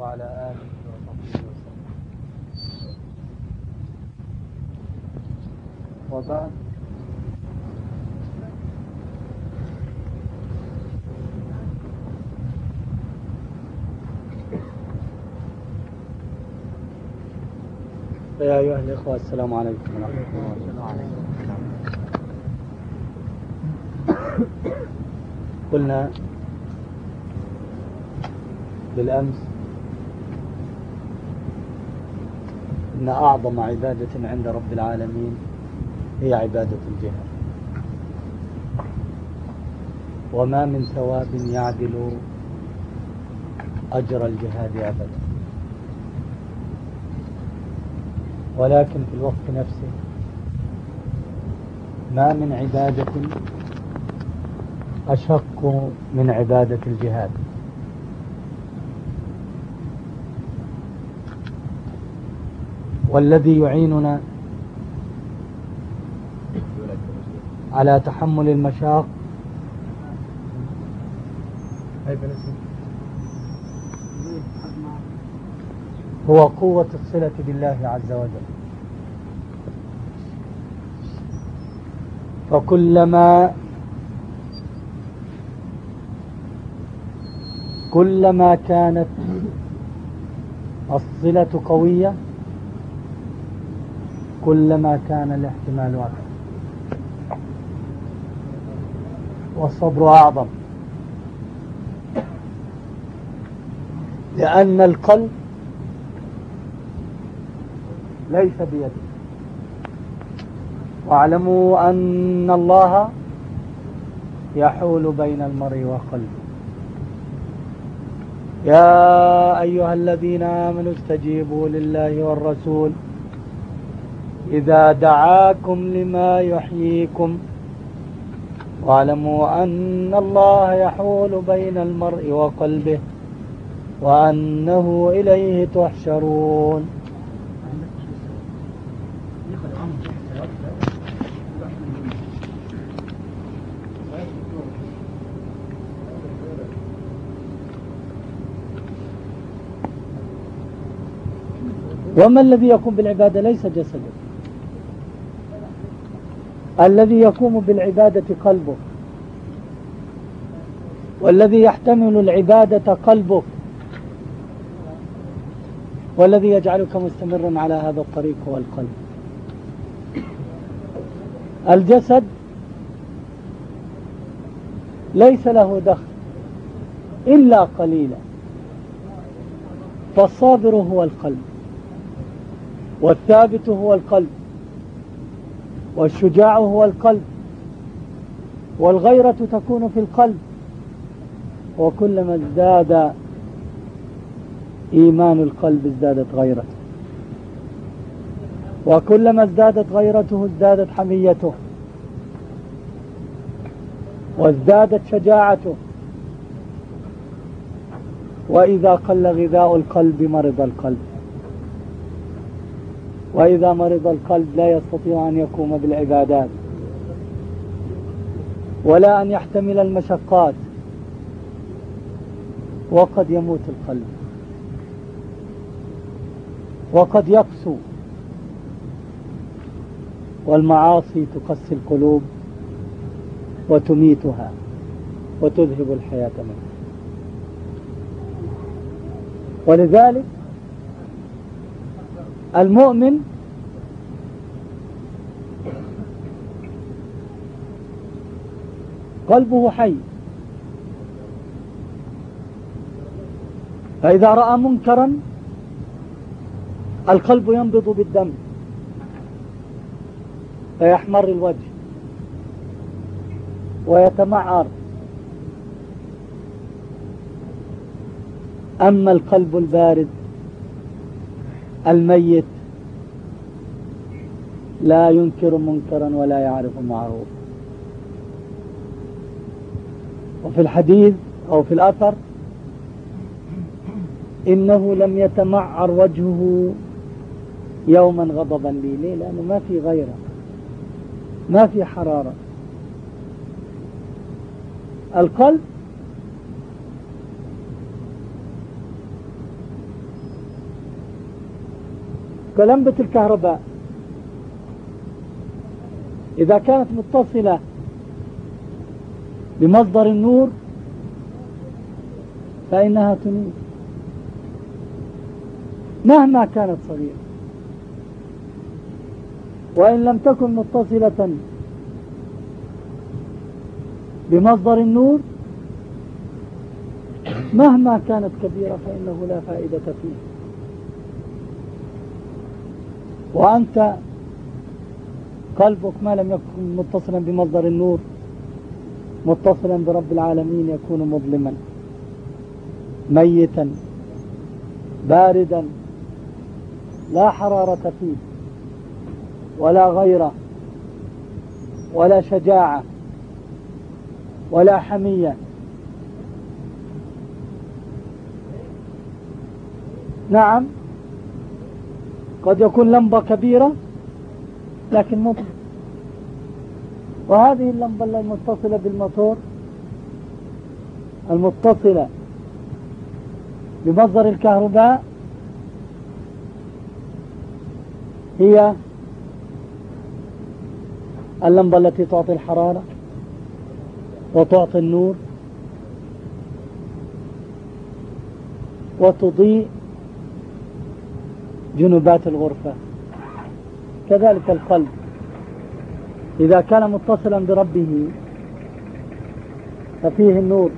وعلى آله وصحبه وسلم. وبعد. فيا أيها الإخوة السلام عليكم ورحمة الله وبركاته. قلنا بالأمس إن أعظم عبادة عند رب العالمين هي عبادة الجهاد. وما من ثواب يعدل أجر الجهاد أبدا. ولكن في الوقت نفسه ما من عبادة أشق من عبادة الجهاد. والذي يعيننا على تحمل المشاق. هو قوة الصلة بالله عز وجل. فكلما كلما كانت الصلة قوية كلما كان الاحتمال أكثر والصبر أعظم. لأن القلب ليس بيدك واعلموا أن الله يحول بين المرء وقلبه. يا أيها الذين آمنوا استجيبوا لله والرسول. إذا دعاكم لما يحييكم واعلموا أن الله يحول بين المرء وقلبه وأنه إليه تحشرون. وما الذي يقوم بالعبادة ليس جسده. الذي يقوم بالعبادة قلبه. والذي يحتمل العبادة قلبه. والذي يجعلك مستمرا على هذا الطريق هو القلب. الجسد ليس له دخل إلا قليلا. فالصابر هو القلب. والثابت هو القلب. والشجاع هو القلب والغيرة تكون في القلب. وكلما ازداد إيمان القلب ازدادت غيرته. وكلما ازدادت غيرته ازدادت حميته. وازدادت شجاعته. وإذا قل غذاء القلب مرض القلب. وإذا مرض القلب لا يستطيع أن يقوم بالعبادات ولا أن يحتمل المشقات وقد يموت القلب وقد يقسو والمعاصي تقسي القلوب وتميتها وتذهب الحياة منها. ولذلك المؤمن قلبه حي. فإذا رأى منكرا القلب ينبض بالدم. فيحمر الوجه. ويتمعر. أما القلب البارد الميت لا ينكر منكرا ولا يعرف معروف وفي الحديث أو في الأثر إنه لم يتمعر وجهه يوما غضبا لي. ليه؟ لأنه ما في غيره ما في حرارة. القلب كلمبة الكهرباء. إذا كانت متصلة بمصدر النور فإنها تنير مهما كانت صغيرة. وإن لم تكن متصلة بمصدر النور مهما كانت كبيرة فإنه لا فائدة فيه وأنت قلبك ما لم يكن متصلا بمصدر النور متصلا برب العالمين يكون مظلما ميتا باردا لا حرارة فيه ولا غيرة ولا شجاعة ولا حمية. نعم. قد يكون لمبة كبيرة لكن مظلم وهذه اللمبة المتصلة بالموتور المتصلة بمصدر الكهرباء هي اللمبة التي تعطي الحرارة وتعطي النور وتضيء جنبات الغرفة. كذلك القلب. إذا كان متصلا بربه ففيه النور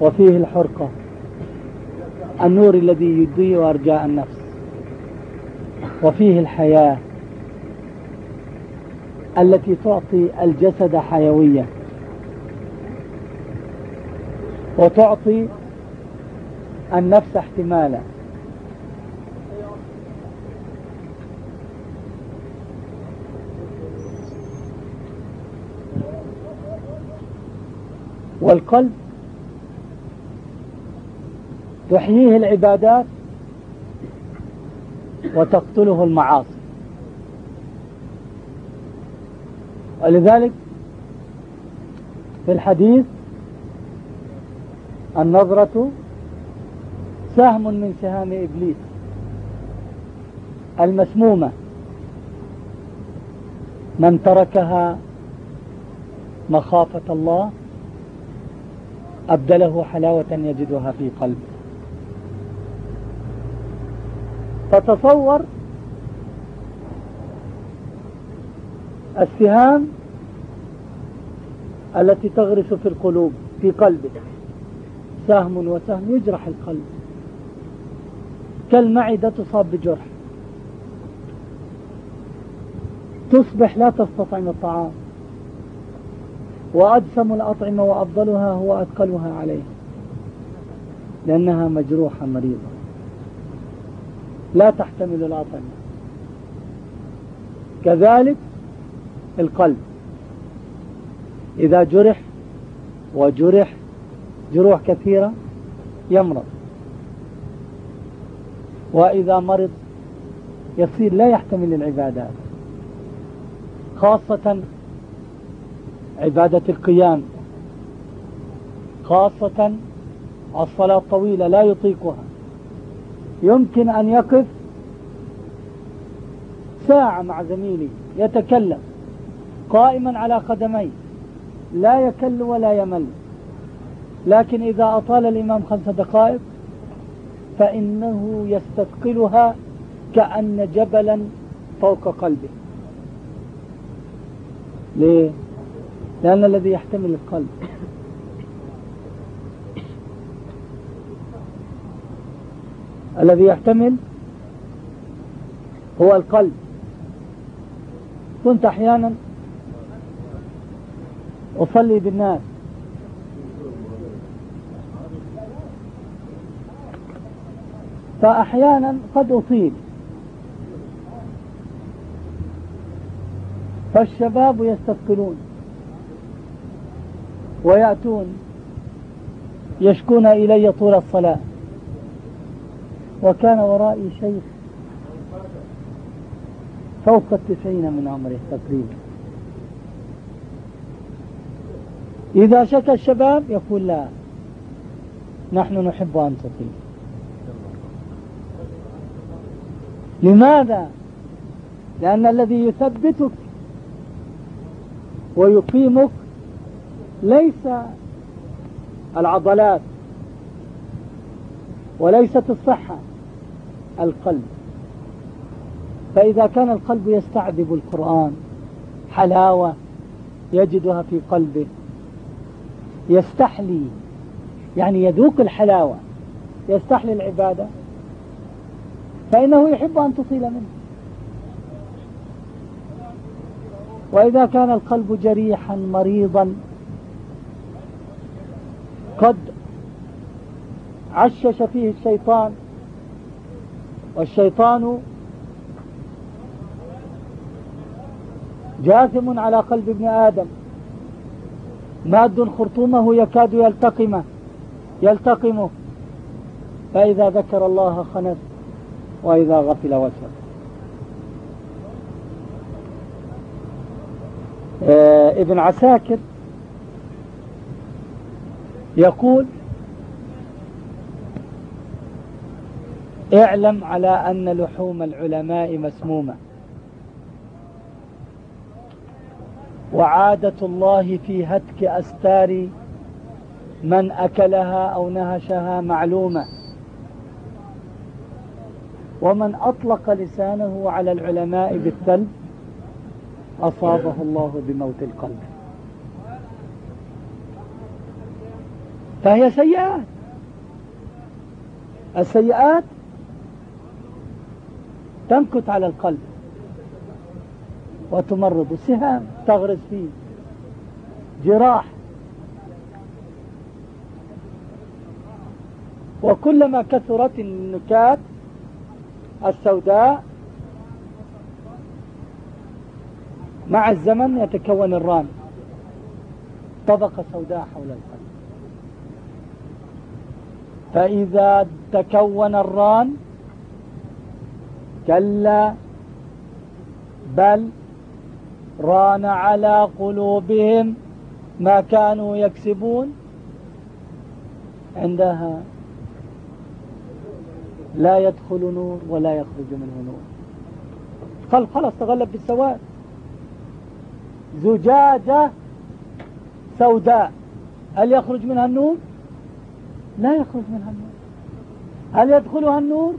وفيه الحرقة. النور الذي يضيء أرجاء النفس. وفيه الحياة التي تعطي الجسد حيوية. وتعطي النفس احتمالا. والقلب تحييه العبادات وتقتله المعاصي. ولذلك في الحديث النظرة سهم من سهام إبليس المسمومة. من تركها مخافة الله أبدله حلاوة يجدها في قلبه. فتصور السهام التي تغرس في القلوب في قلبك. سهم وسهم يجرح القلب. كالمعدة تصاب بجرح. تصبح لا تستطعم الطعام. وأدسم الأطعمة وأفضلها هو أثقلها عليه. لأنها مجروحة مريضة. لا تحتمل الأطعمة. كذلك القلب. إذا جرح وجرح جروح كثيرة يمرض. وإذا مرض يصير لا يحتمل العبادات. خاصة عبادة القيام. خاصة الصلاة الطويلة لا يطيقها. يمكن أن يقف ساعة مع زميله يتكلم قائما على قدميه. لا يكل ولا يمل. لكن إذا أطال الإمام خمس دقائق فإنه يستثقلها كأن جبلا فوق قلبه. ليه؟ لأن الذي يحتمل القلب. الذي يحتمل هو القلب. كنت أحيانا أصلي بالناس. فأحيانا قد أطيل. فالشباب يستثقلون. ويأتون يشكون إلي طول الصلاة. وكان ورائي شيخ فوق التسعين من عمره تقريبا إذا شكى الشباب يقول لا نحن نحب أن تطيل. لماذا؟ لأن الذي يثبتك ويقيمك ليس العضلات وليست الصحة القلب. فإذا كان القلب يستعذب القرآن حلاوة يجدها في قلبه يستحلي يعني يذوق الحلاوة يستحلي العبادة فإنه يحب أن تطيل منه. وإذا كان القلب جريحا مريضا قد عشش فيه الشيطان والشيطان جاثم على قلب ابن آدم. ماد خرطومه يكاد يلتقمه يلتقمه فإذا ذكر الله خنس وإذا غفل وسر آه ابن عساكر يقول اعلم على أن لحوم العلماء مسمومة. وعادة الله في هتك أستار من أكلها أو نهشها معلومة. ومن أطلق لسانه على العلماء بالثلب أصابه الله بموت القلب. فهي سيئات. السيئات تنكت على القلب وتمرض سهام تغرز فيه جراح. وكلما كثرت النكات السوداء مع الزمن يتكون الران طبقة سوداء حول القلب. فإذا تكون الران كلا بل ران على قلوبهم ما كانوا يكسبون. عندها لا يدخل نور ولا يخرج منه نور. خلاص تغلب بالسواد. زجاجة سوداء. هل يخرج منها النور؟ لا يخرج منها النور. هل يدخلها النور؟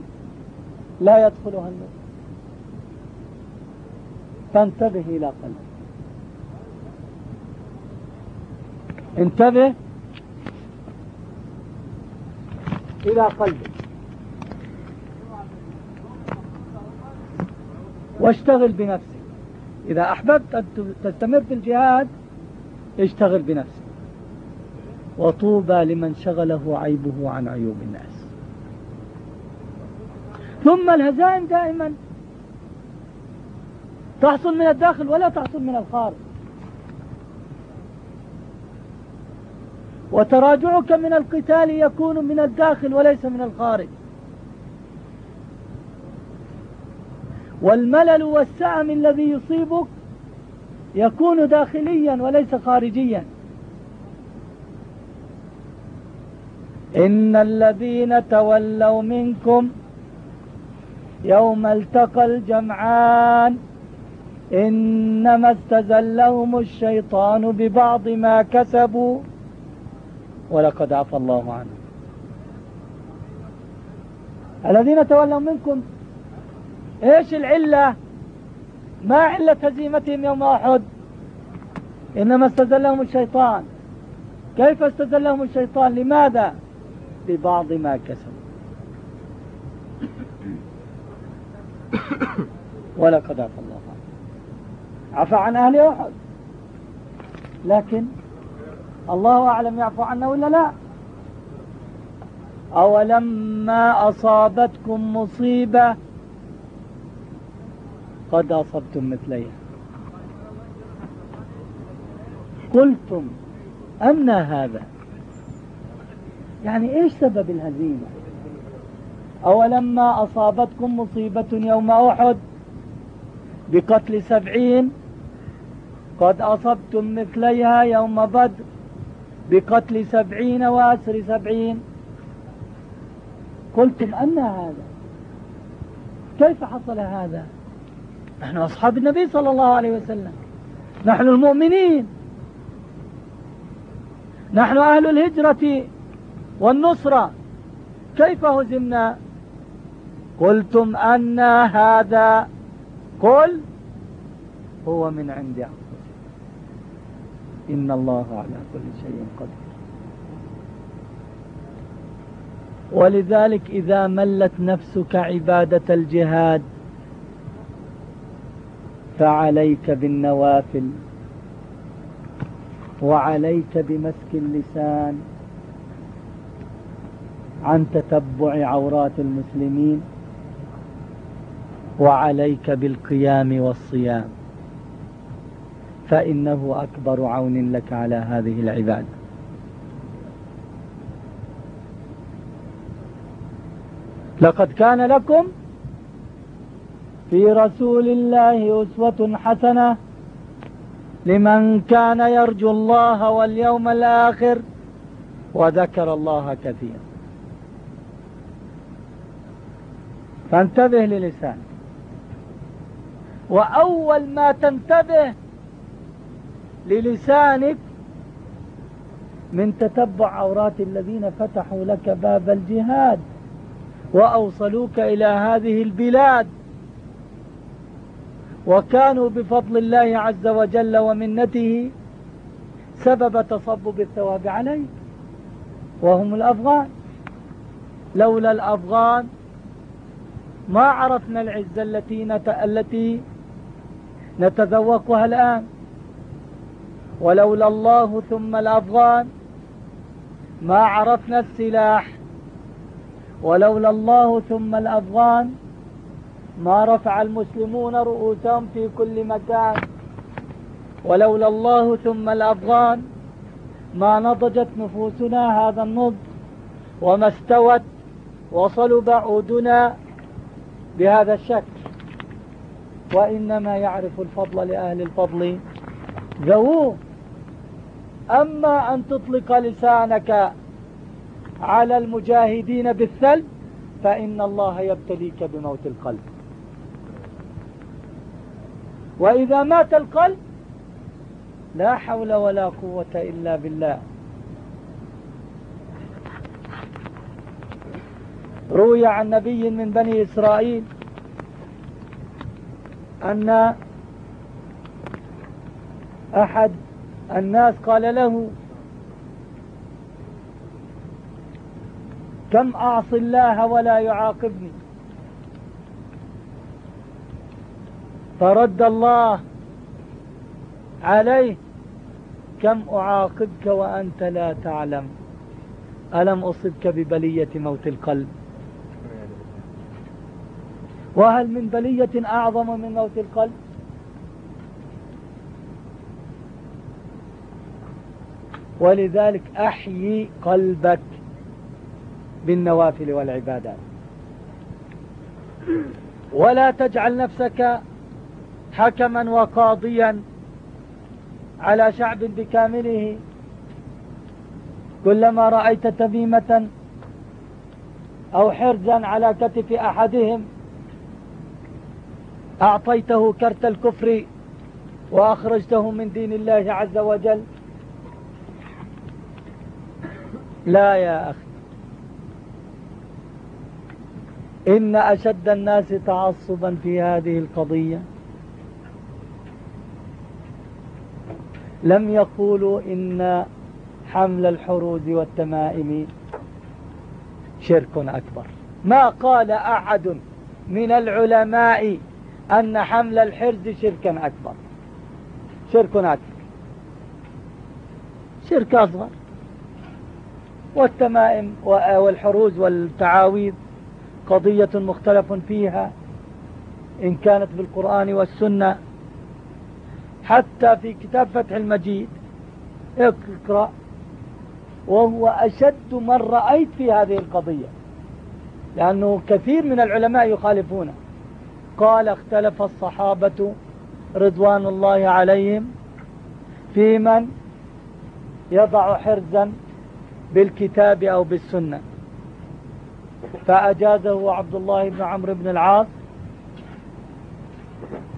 لا يدخلها النور. فانتبه إلى قلبك. انتبه إلى قلبك. واشتغل بنفسك. إذا أحببت أن تستمر في الجهاد اشتغل بنفسك. وطوبى لمن شغله عيبه عن عيوب الناس. ثم الهزائم دائما تحصل من الداخل ولا تحصل من الخارج. وتراجعك من القتال يكون من الداخل وليس من الخارج. والملل والسأم الذي يصيبك يكون داخليا وليس خارجيا. إن الذين تولوا منكم يوم التقى الجمعان إنما استزلهم الشيطان ببعض ما كسبوا ولقد عفى الله عنهم. الذين تولوا منكم إيش العلة؟ ما علة هزيمتهم يوم أحد؟ إنما استزلهم الشيطان. كيف استزلهم الشيطان؟ لماذا؟ ببعض ما كسبوا ولقد عفى الله عنه. عفى عن أهل أحد. لكن الله أعلم يعفو عنا ولا لا؟ أولما أصابتكم مصيبة قد أصبتم مثليها. قلتم أن هذا؟ يعني إيش سبب الهزيمة؟ أولما أصابتكم مصيبة يوم أحد بقتل سبعين قد أصبتم مثليها يوم بدر بقتل سبعين وأسر سبعين. قلتم أن هذا كيف حصل هذا؟ نحن أصحاب النبي صلى الله عليه وسلم نحن المؤمنين نحن أهل الهجرة. والنصرة. كيف هزمنا؟ قلتم أن هذا قل هو من عند أنفسكم. إن الله على كل شيء قدير. ولذلك إذا ملت نفسك عبادة الجهاد فعليك بالنوافل وعليك بمسك اللسان. عن تتبع عورات المسلمين وعليك بالقيام والصيام. فإنه أكبر عون لك على هذه العبادة. لقد كان لكم في رسول الله أسوة حسنة لمن كان يرجو الله واليوم الآخر وذكر الله كثيرا. فانتبه للسانك وأول ما تنتبه للسانك من تتبع عورات الذين فتحوا لك باب الجهاد وأوصلوك إلى هذه البلاد. وكانوا بفضل الله عز وجل ومنته سبب تصبب الثواب عليك. وهم الأفغان. لولا الأفغان ما عرفنا العزة التي. التي نتذوقها الآن ولولا الله ثم الأفغان ما عرفنا السلاح ولولا الله ثم الأفغان ما رفع المسلمون رؤوسهم في كل مكان ولولا الله ثم الأفغان ما نضجت نفوسنا هذا النضج وما استوت وصلوا بعودنا بهذا الشكل. وإنما يعرف الفضل لأهل الفضل ذووه. أما أن تطلق لسانك على المجاهدين بالثلب فإن الله يبتليك بموت القلب. وإذا مات القلب لا حول ولا قوة إلا بالله. روي عن نبي من بني إسرائيل أن أحد الناس قال له كم أعصي الله ولا يعاقبني؟ فرد الله عليه كم أعاقبك وأنت لا تعلم؟ ألم أصبك ببلية موت القلب؟ وهل من بلية أعظم من موت القلب؟ ولذلك أحيي قلبك بالنوافل والعبادات. ولا تجعل نفسك حكما وقاضيا على شعب بكامله. كلما رأيت تميمة أو حرزا على كتف أحدهم أعطيته كرت الكفر وأخرجته من دين الله عز وجل. لا يا أخي. إن أشد الناس تعصبا في هذه القضية. لم يقولوا إن حمل الحروز والتمائم شرك أكبر. ما قال أحد من العلماء أن حمل الحرز شركا أكبر. شرك أكبر شرك أصغر. والتمائم والحروز والتعاويذ قضية مختلف فيها إن كانت بالقرآن والسنة. حتى في كتاب فتح المجيد اقرأ وهو أشد من رأيت في هذه القضية لأنه كثير من العلماء يخالفونه. قال اختلف الصحابة رضوان الله عليهم في من يضع حرزا بالكتاب أو بالسنة. فأجازه عبد الله بن عمرو بن العاص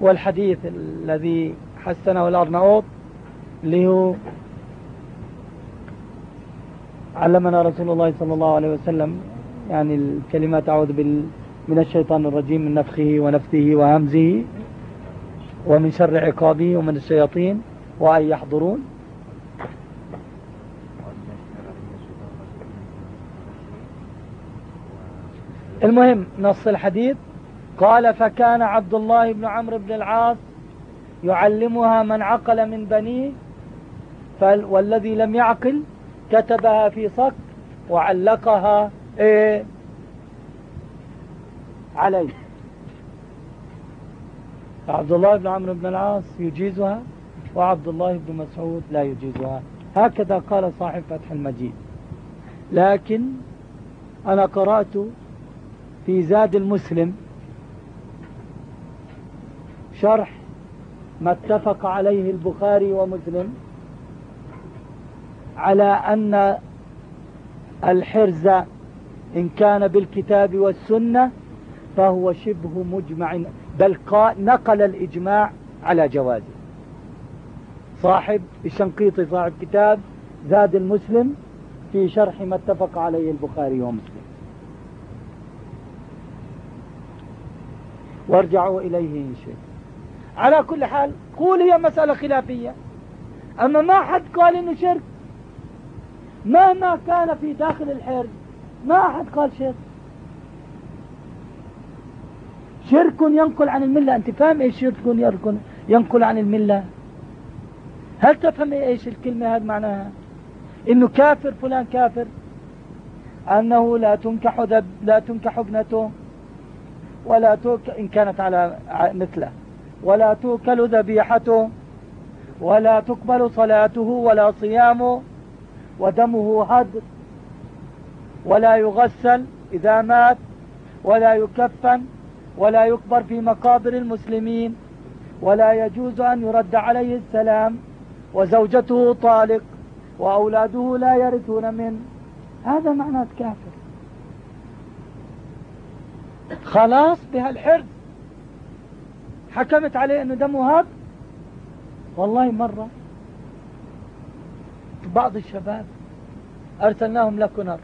والحديث الذي حسنه الأرناؤوط اللي هو علمنا رسول الله صلى الله عليه وسلم يعني الكلمات أعوذ بال من الشيطان الرجيم من نفخه ونفثه وهمزه ومن شر عقابه ومن الشياطين وأن يحضرون. المهم نص الحديث. قال فكان عبد الله بن عمرو بن العاص يعلمها من عقل من بنيه والذي لم يعقل كتبها في صك وعلقها إيه؟ عليه عبد الله بن عمرو بن العاص يجيزها وعبد الله بن مسعود لا يجيزها. هكذا قال صاحب فتح المجيد. لكن أنا قرأت في زاد المسلم شرح ما اتفق عليه البخاري ومسلم على أن الحرز إن كان بالكتاب والسنة فهو شبه مجمع بل نقل الإجماع على جوازه صاحب الشنقيطي صاحب كتاب زاد المسلم في شرح ما اتفق عليه البخاري ومسلم. وارجعوا إليه إن شئت. على كل حال قول هي مسألة خلافية. أما ما حد قال إنه شرك مهما كان في داخل الحرز ما حد قال شرك. شرك ينقل عن الملة. أنت فاهم إيش شرك ينقل عن الملة؟ هل تفهم إيش الكلمة هذه معناها؟ إنه كافر فلان كافر. أنه لا تنكح ذب لا تنكح ابنته ولا توك إن كانت على مثله. ولا توكل ذبيحته ولا تقبل صلاته ولا صيامه ودمه هدر ولا يغسل إذا مات ولا يكفن. ولا يكبر في مقابر المسلمين ولا يجوز أن يرد عليه السلام وزوجته طالق وأولاده لا يرثون منه. هذا معنى كافر. خلاص بهالحرز حكمت عليه إنه دمه هاب والله مرة. بعض الشباب أرسلناهم لكنر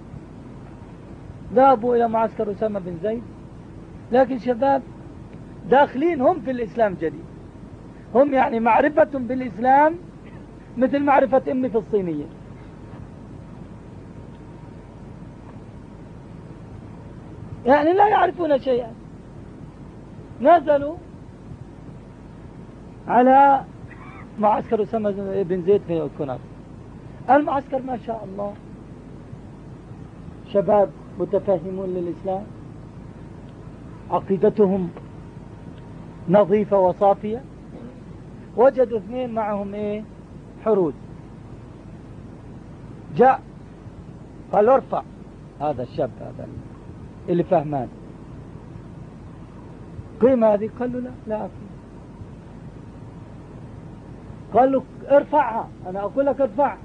ذهبوا إلى معسكر أسامة بن زيد. لكن شباب داخلين هم في الإسلام جديد. هم يعني معرفة بالإسلام مثل معرفة أمي في الصينية. يعني لا يعرفون شيئا. نزلوا على معسكر أسامة بن زيد في الكنار المعسكر ما شاء الله شباب متفهمون للإسلام. عقيدتهم نظيفة وصافية. وجدوا اثنين معهم إيه؟ حروز. جاء قال ارفع. هذا الشاب هذا اللي فهمان. قيمة هذه؟ قال له لا لا أقيم قال له ارفعها. أنا أقول لك ارفعها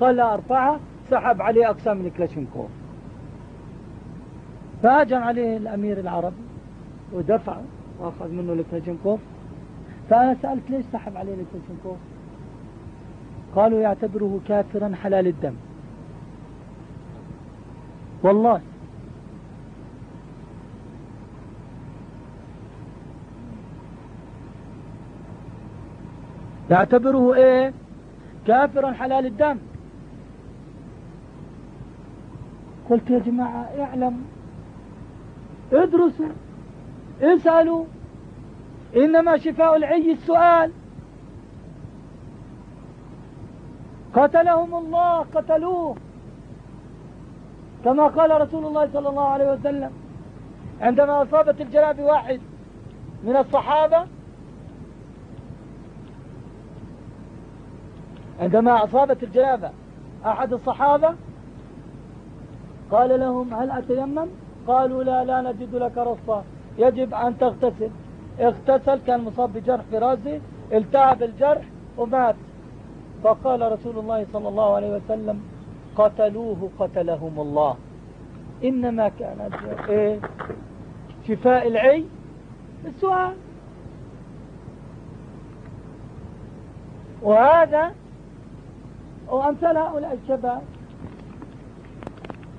قال لا أرفعها. سحب عليه أقسام من فهجم عليه الأمير العربي. ودفعه وأخذ منه الكلاشينكوف فأنا سألت ليش سحب عليه الكلاشينكوف قالوا يعتبره كافرا حلال الدم. والله. يعتبره إيه؟ كافرا حلال الدم. قلت يا جماعة اعلموا ادرسوا. اسألوا. إنما شفاء العي السؤال. قتلهم الله قتلوه. كما قال رسول الله صلى الله عليه وسلم عندما أصابت الجناب واحد من الصحابة عندما أصابت الجنابة أحد الصحابة قال لهم هل أتيمم؟ قالوا لا لا نجد لك رصة يجب أن تغتسل. اغتسل كان مصاب بجرح في رأسه التهب الجرح ومات. فقال رسول الله صلى الله عليه وسلم قتلوه قتلهم الله. إنما كانت إيه؟ شفاء العي السؤال وهذا وأمثال هؤلاء الشباب.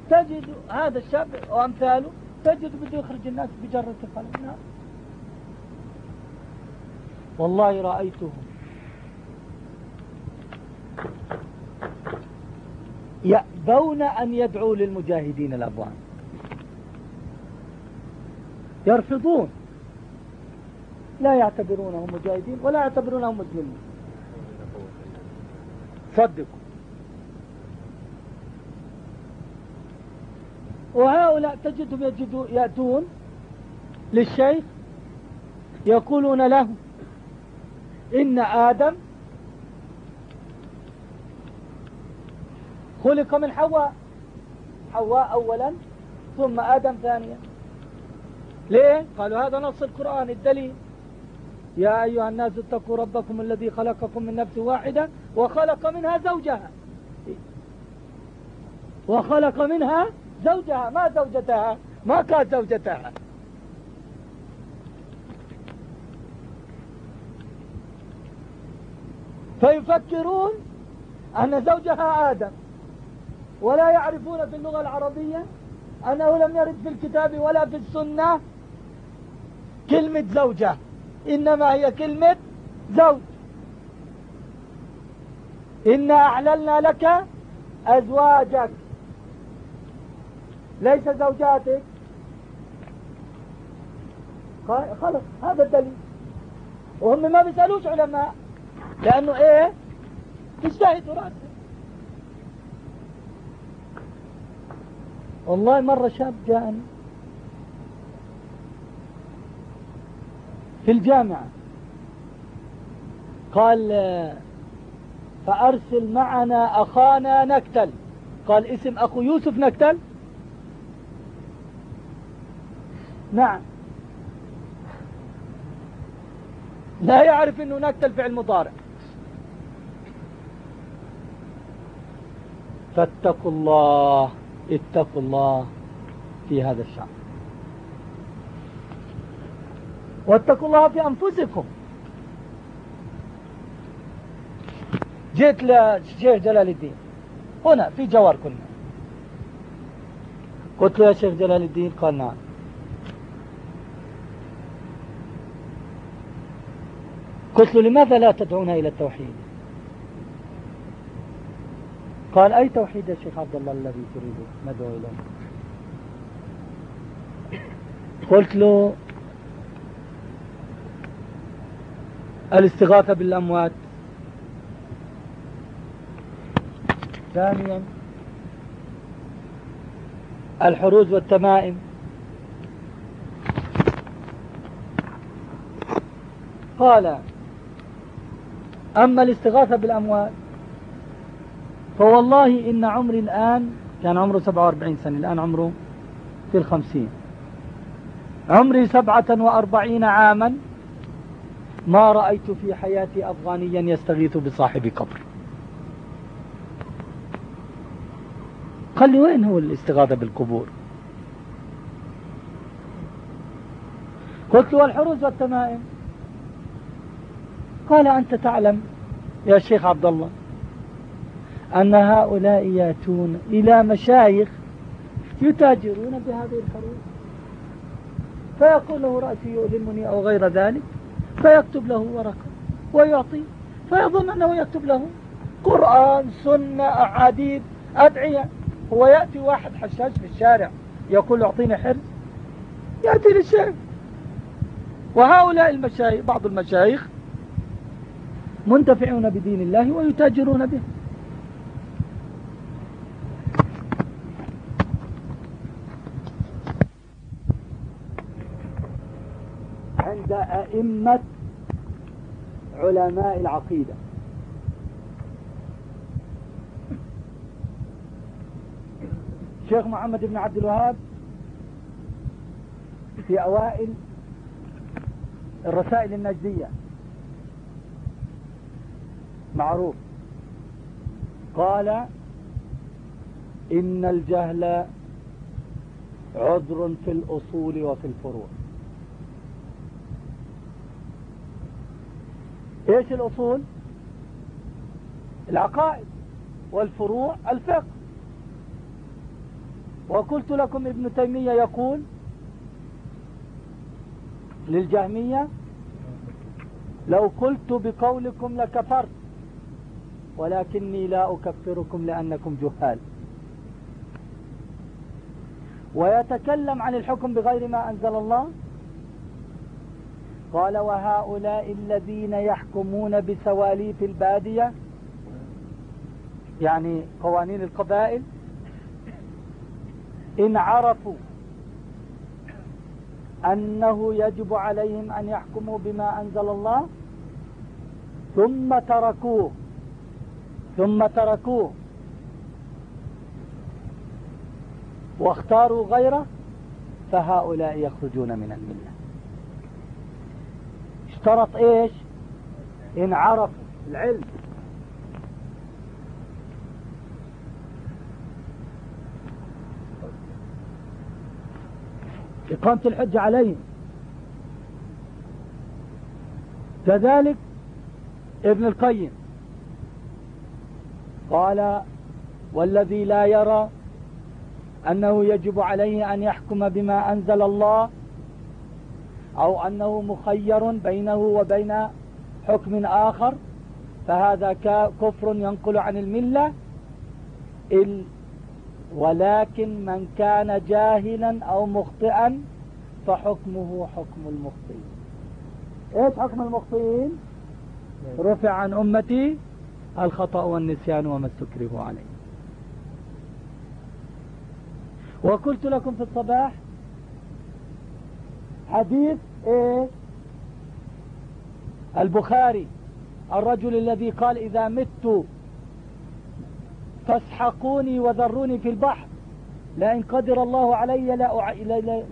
تجد هذا الشاب وأمثاله تجد بده يخرج الناس بجرة القلم. نعم والله رأيتهم يأبون أن يدعوا للمجاهدين الأبوان. يرفضون. لا يعتبرونهم مجاهدين ولا يعتبرونهم مسلمين. صدقوا. وهؤلاء تجدهم يأتون للشيخ يقولون له إن آدم خلق من حواء. حواء أولا ثم آدم ثانيا. ليه؟ قالوا هذا نص القرآن الدليل. يا أيها الناس اتقوا ربكم الذي خلقكم من نفس واحدة وخلق منها زوجها. وخلق منها زوجها ما زوجتها؟ ما كانت زوجتها. فيفكرون أن زوجها آدم ولا يعرفون في اللغة العربية أنه لم يرد في الكتاب ولا في السنة كلمة زوجة إنما هي كلمة زوج. إنا أعللنا لك أزواجك. ليس زوجاتك. خلص هذا الدليل. وهم ما بيسألوش علماء لأنه إيه؟ تجتهدوا رأسه والله مرة شاب جاءني في الجامعة. قال فأرسل معنا أخانا نكتل. قال اسم أخو يوسف نكتل؟ نعم. لا يعرف أنه نكتل فعل مضارع. فاتقوا الله اتقوا الله في هذا الشعب واتقوا الله في أنفسكم. جيت لشيخ جلال الدين. هنا في جوار كنا. قلت له يا شيخ جلال الدين قال نعم. قلت له لماذا لا تدعونا إلى التوحيد؟ قال أي توحيد يا شيخ عبد الله الذي تريد ندعو إليه؟ قلت له الاستغاثة بالأموات. ثانيا الحروز والتمائم. قال أما الاستغاثة بالأموات فوالله إن عمري الآن كان عمره 47 سنة الآن عمره في الخمسين. عمري سبعة وأربعين عاما ما رأيت في حياتي أفغانيا يستغيث بصاحب قبر. قال لي وين هو الاستغاثة بالقبور؟ قلت له الحروز والتمائم. قال أنت تعلم يا شيخ عبد الله أن هؤلاء يأتون إلى مشايخ يتاجرون بهذه الحروب فيقول له رأسي يؤلمني أو غير ذلك فيكتب له ورقة ويعطي فيظن أنه يكتب له قرآن سنة أحاديث أدعية. هو يأتي واحد حشاش في الشارع يقول أعطيني حرز يأتي للشيخ. وهؤلاء المشايخ بعض المشايخ منتفعون بدين الله ويتاجرون به. عند أئمة علماء العقيدة. الشيخ محمد بن عبد الوهاب في أوائل الرسائل النجدية. معروف. قال إن الجهل عذر في الأصول وفي الفروع. إيش الأصول؟ العقائد والفروع الفقه. وقلت لكم ابن تيمية يقول للجهمية لو قلت بقولكم لكفرت. ولكني لا أكفركم لأنكم جهال. ويتكلم عن الحكم بغير ما أنزل الله. قال وهؤلاء الذين يحكمون بسواليف البادية يعني قوانين القبائل إن عرفوا أنه يجب عليهم أن يحكموا بما أنزل الله ثم تركوه. ثم تركوه. واختاروا غيره فهؤلاء يخرجون من الملة. اشترط إيش؟ إن عرف العلم. إقامة الحج عليهم. كذلك ابن القيم. قال والذي لا يرى أنه يجب عليه أن يحكم بما أنزل الله أو أنه مخير بينه وبين حكم آخر فهذا كفر ينقل عن الملة ولكن من كان جاهلا أو مخطئا فحكمه حكم المخطئين. إيش حكم المخطئين؟ رفع عن أمتي. الخطأ والنسيان وما استكرهوا عليه. وقلت لكم في الصباح حديث إيه البخاري الرجل الذي قال إذا مت فاسحقوني وذروني في البحر لئن قدر الله علي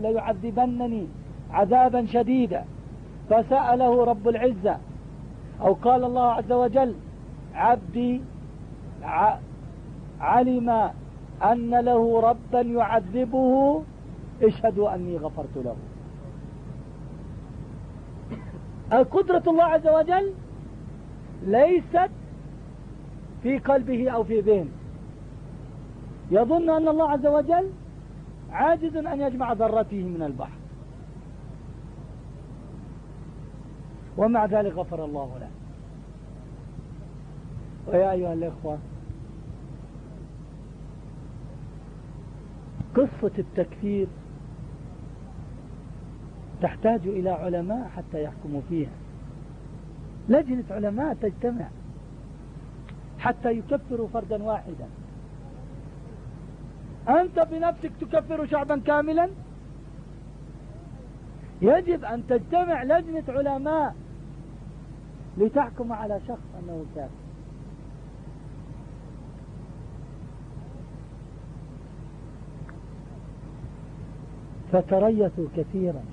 ليعذبنني عذابا شديدا. فسأله رب العزة أو قال الله عز وجل عبدي علم أن له ربا يعذبه اشهدوا أني غفرت له. القدرة الله عز وجل ليست في قلبه أو في ذهنه. يظن أن الله عز وجل عاجز أن يجمع ذرته من البحر. ومع ذلك غفر الله له. ويا أيها الإخوة قصة التكفير تحتاج إلى علماء حتى يحكموا فيها. لجنة علماء تجتمع حتى يكفروا فردا واحدا. أنت بنفسك تكفر شعبا كاملا؟ يجب أن تجتمع لجنة علماء لتحكم على شخص أنه كافر. فتريثوا كثيرا.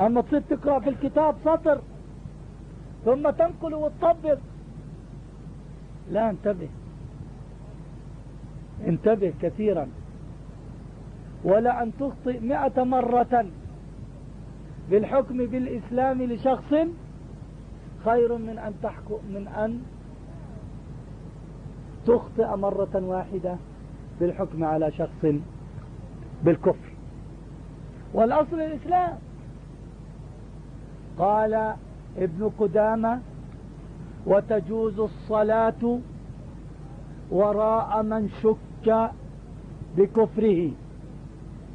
أما تصير تقرأ في الكتاب سطر ثم تنقل وتطبق لا انتبه. انتبه كثيرا. ولا أن تخطئ مئة مرة بالحكم بالإسلام لشخص خير من أن تحكم من أن تخطئ مرة واحدة بالحكم على شخص بالكفر. والأصل الإسلام. قال ابن قدامة وتجوز الصلاة وراء من شك بكفره.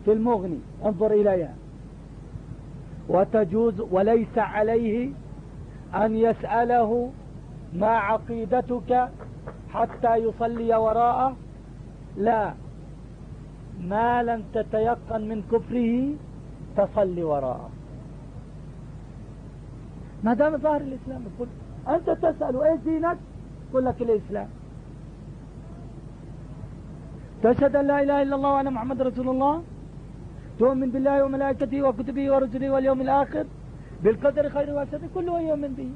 في المغني انظر إليها. وتجوز وليس عليه أن يسأله ما عقيدتك حتى يصلي وراءه؟ لا. ما لم تتيقن من كفره تصلي وراءه. ما دام ظاهر الإسلام يقول أنت تسأل إيش دينك؟ يقول لك الإسلام. تشهد أن لا إله إلا الله وأنا محمد رسول الله. تؤمن بالله وملائكته وكتبه ورسله واليوم الآخر. بالقدر خير وشر كله يؤمن به.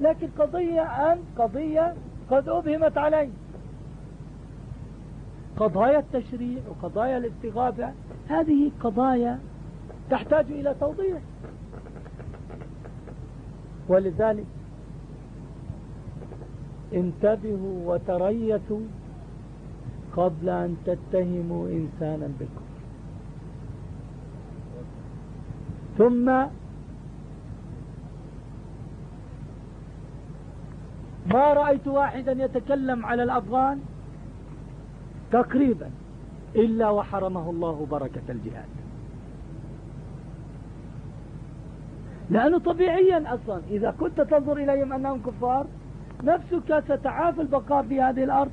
لكن قضية أن قضية قد أبهمت علي قضايا التشريع وقضايا الاستغاثة هذه قضايا تحتاج إلى توضيح. ولذلك انتبهوا وتريثوا قبل أن تتهموا إنسانا بالكفر. ثم ما رأيت واحدا يتكلم على الأفغان؟ تقريبا إلا وحرمه الله بركة الجهاد. لأنه طبيعيا أصلا إذا كنت تنظر إليهم أنهم كفار نفسك ستعاف البقاء في هذه الأرض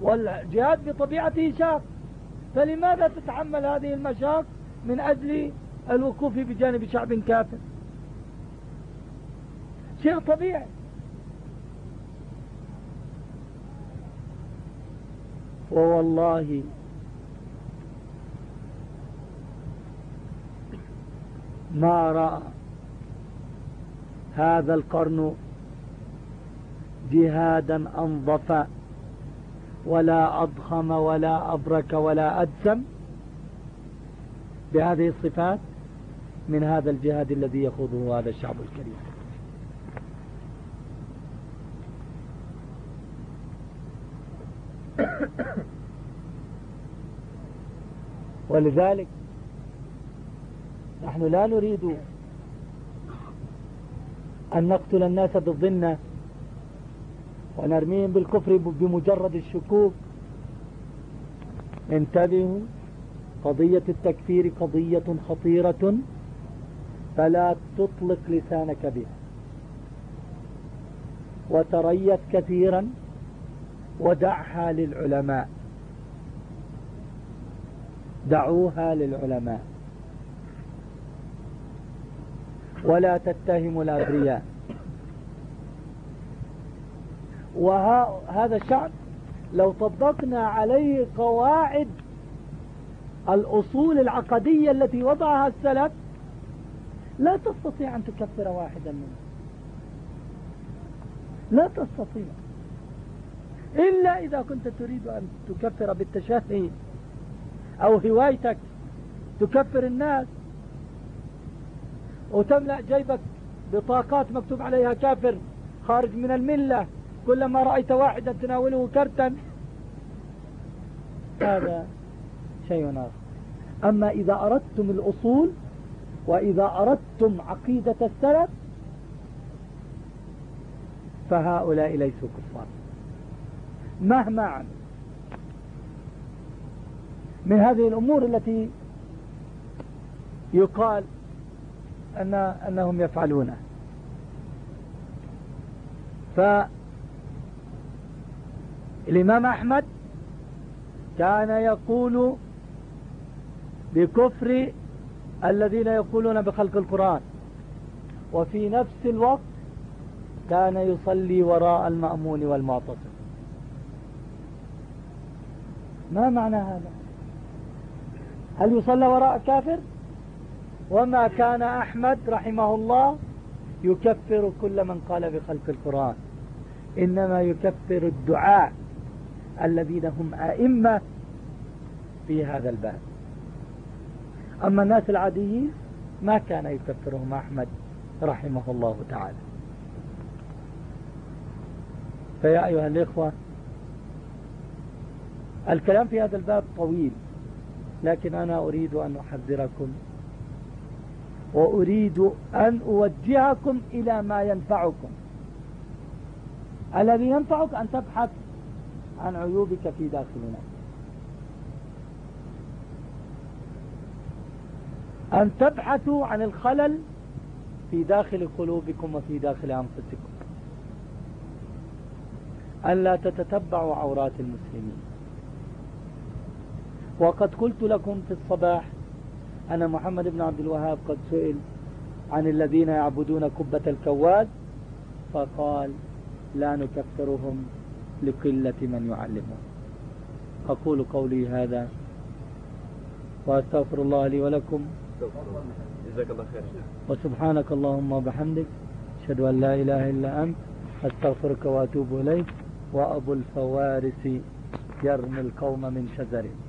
والجهاد بطبيعته شاق. فلماذا تتحمل هذه المشاق من أجل الوقوف بجانب شعب كافر؟ شيء طبيعي. ووالله. ما رأى هذا القرن جهادا أنظف ولا أضخم ولا أبرك ولا أدسم بهذه الصفات من هذا الجهاد الذي يخوضه هذا الشعب الكريم. ولذلك نحن لا نريد أن نقتل الناس بالظنة ونرميهم بالكفر بمجرد الشكوك. انتبهوا قضية التكفير قضية خطيرة فلا تطلق لسانك بها. وتريث كثيرا ودعها للعلماء. دعوها للعلماء. ولا تتهموا الأبرياء وهذا الشعب لو طبقنا عليه قواعد الأصول العقدية التي وضعها السلف لا تستطيع أن تكفر واحدا منهم. لا تستطيع. إلا إذا كنت تريد أن تكفر بالتشهي أو هوايتك تكفر الناس وتملأ جيبك بطاقات مكتوب عليها كافر خارج من الملة كلما رأيت واحدا تناوله كرتا. هذا شيء آخر. أما إذا أردتم الأصول وإذا أردتم عقيدة السلف فهؤلاء ليسوا كفار. مهما عمل من هذه الأمور التي يقال أن أنهم يفعلونها. فالإمام أحمد كان يقول بكفر الذين يقولون بخلق القرآن وفي نفس الوقت كان يصلي وراء المأمون والمعتصم. ما معنى هذا؟ هل يصلى وراء كافر؟ وما كان أحمد رحمه الله يكفر كل من قال بخلق القرآن. إنما يكفر الدعاء الذين هم أئمة في هذا الباب. أما الناس العاديين ما كان يكفرهم أحمد رحمه الله تعالى. فيا أيها الإخوة الكلام في هذا الباب طويل. لكن أنا أريد أن أحذركم وأريد أن أوجهكم إلى ما ينفعكم. الذي ينفعك أن تبحث عن عيوبك في داخلنا. أن تبحثوا عن الخلل في داخل قلوبكم وفي داخل أنفسكم. أن لا تتتبعوا عورات المسلمين. وقد قلت لكم في الصباح أن محمد بن عبد الوهاب قد سئل عن الذين يعبدون كبة الكواد فقال لا نكفرهم لقلة من يعلمهم. أقول قولي هذا وأستغفر الله لي ولكم. جزاك الله خير. وسبحانك اللهم وبحمدك أشهد أن لا إله إلا أنت أستغفرك وأتوب إليك وأبو الفوارس يرمي القوم من شجره